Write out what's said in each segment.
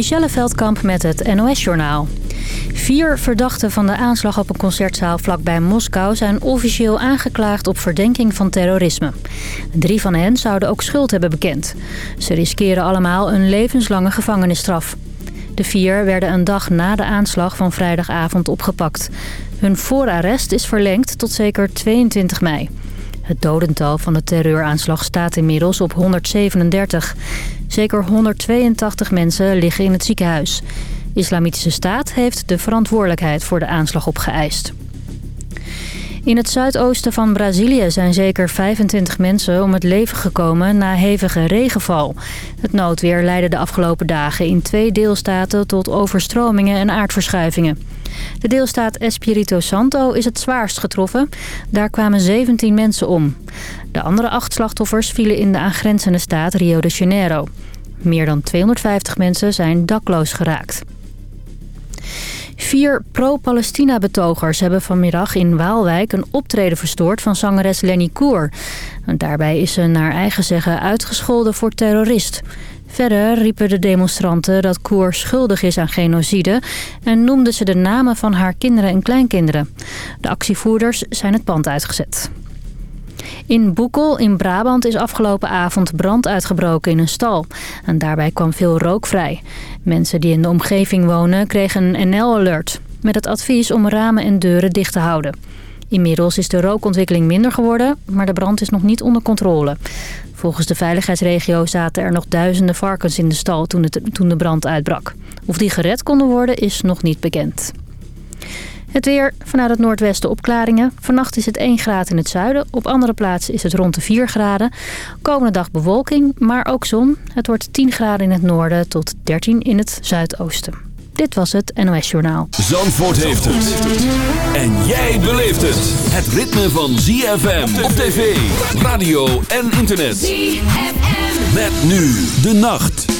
Michelle Veldkamp met het NOS-journaal. Vier verdachten van de aanslag op een concertzaal vlakbij Moskou... zijn officieel aangeklaagd op verdenking van terrorisme. Drie van hen zouden ook schuld hebben bekend. Ze riskeren allemaal een levenslange gevangenisstraf. De vier werden een dag na de aanslag van vrijdagavond opgepakt. Hun voorarrest is verlengd tot zeker 22 mei. Het dodental van de terreuraanslag staat inmiddels op 137. Zeker 182 mensen liggen in het ziekenhuis. Islamitische Staat heeft de verantwoordelijkheid voor de aanslag opgeëist. In het zuidoosten van Brazilië zijn zeker 25 mensen om het leven gekomen na hevige regenval. Het noodweer leidde de afgelopen dagen in twee deelstaten tot overstromingen en aardverschuivingen. De deelstaat Espírito Santo is het zwaarst getroffen. Daar kwamen 17 mensen om. De andere acht slachtoffers vielen in de aangrenzende staat Rio de Janeiro. Meer dan 250 mensen zijn dakloos geraakt. Vier pro-Palestina-betogers hebben vanmiddag in Waalwijk een optreden verstoord van zangeres Lenny Koer. Daarbij is ze naar eigen zeggen uitgescholden voor terrorist. Verder riepen de demonstranten dat Koer schuldig is aan genocide... en noemden ze de namen van haar kinderen en kleinkinderen. De actievoerders zijn het pand uitgezet. In Boekel in Brabant is afgelopen avond brand uitgebroken in een stal. En daarbij kwam veel rook vrij. Mensen die in de omgeving wonen kregen een NL-alert... met het advies om ramen en deuren dicht te houden. Inmiddels is de rookontwikkeling minder geworden, maar de brand is nog niet onder controle. Volgens de veiligheidsregio zaten er nog duizenden varkens in de stal toen, de brand uitbrak. Of die gered konden worden is nog niet bekend. Het weer, vanuit het noordwesten opklaringen. Vannacht is het 1 graad in het zuiden. Op andere plaatsen is het rond de 4 graden. Komende dag bewolking, maar ook zon. Het wordt 10 graden in het noorden tot 13 in het zuidoosten. Dit was het NOS Journaal. Zandvoort heeft het. En jij beleeft het. Het ritme van ZFM op tv, radio en internet. ZFM. Met nu de nacht.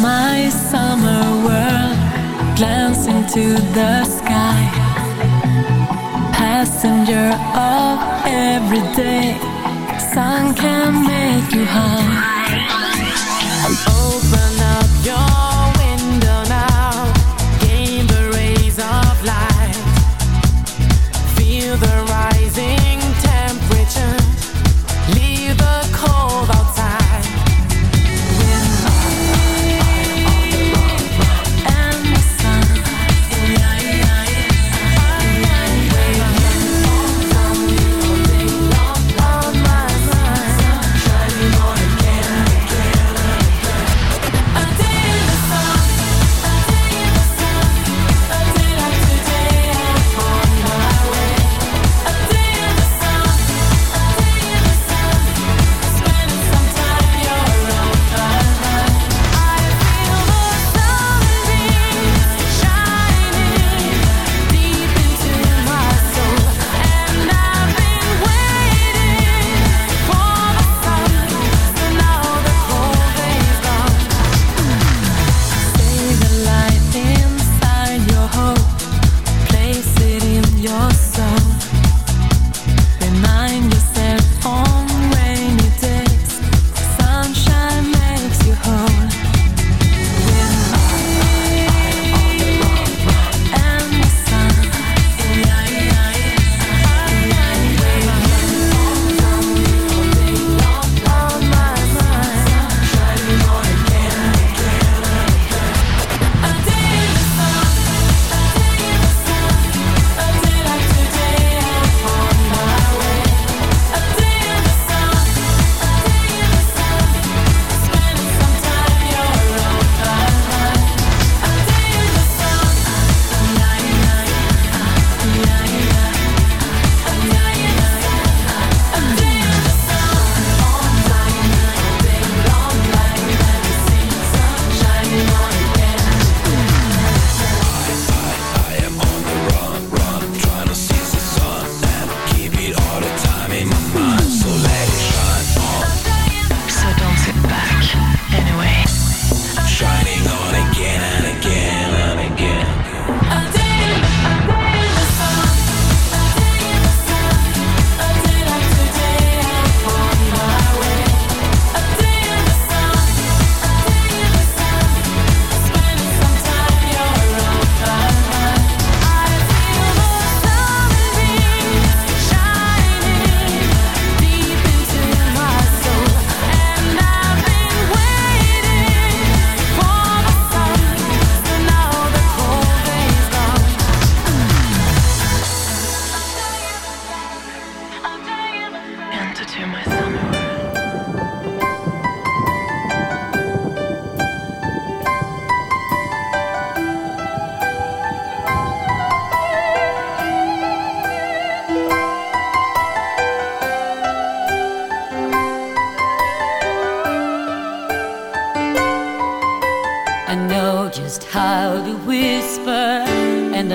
my summer world Glance into the sky. Passenger of every day Sun can make you high.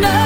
No.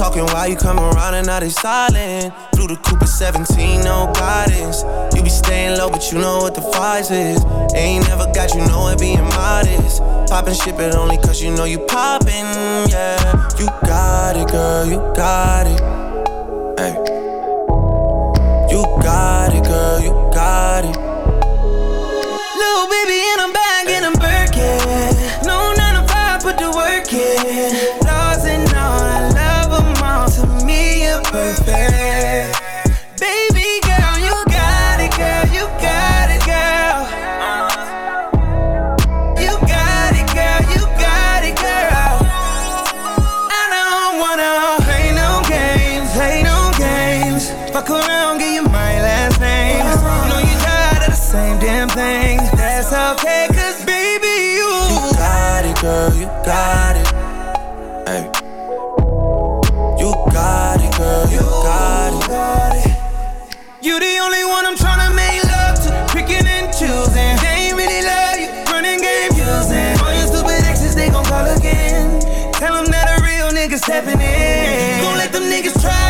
Talking while you come around and now they silent. Through the Cooper 17, no guidance. You be staying low, but you know what the price is. Ain't never got you know it being modest. Poppin' shit, but only cause you know you poppin', yeah. You got it, girl, you got it. Hey. You got it, girl, you got it. Little baby, and I'm back in a Birkin. No 9 to 5, put the work in. got it. Hey. You got it, girl. You got it. You the only one I'm trying to make love to. Picking and choosing. They ain't really love you. Running game using. All your stupid exes, they gon' call again. Tell them that a real nigga stepping in. Don't let them niggas try.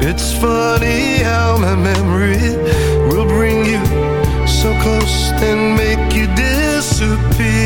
It's funny how my memory will bring you so close and make you disappear.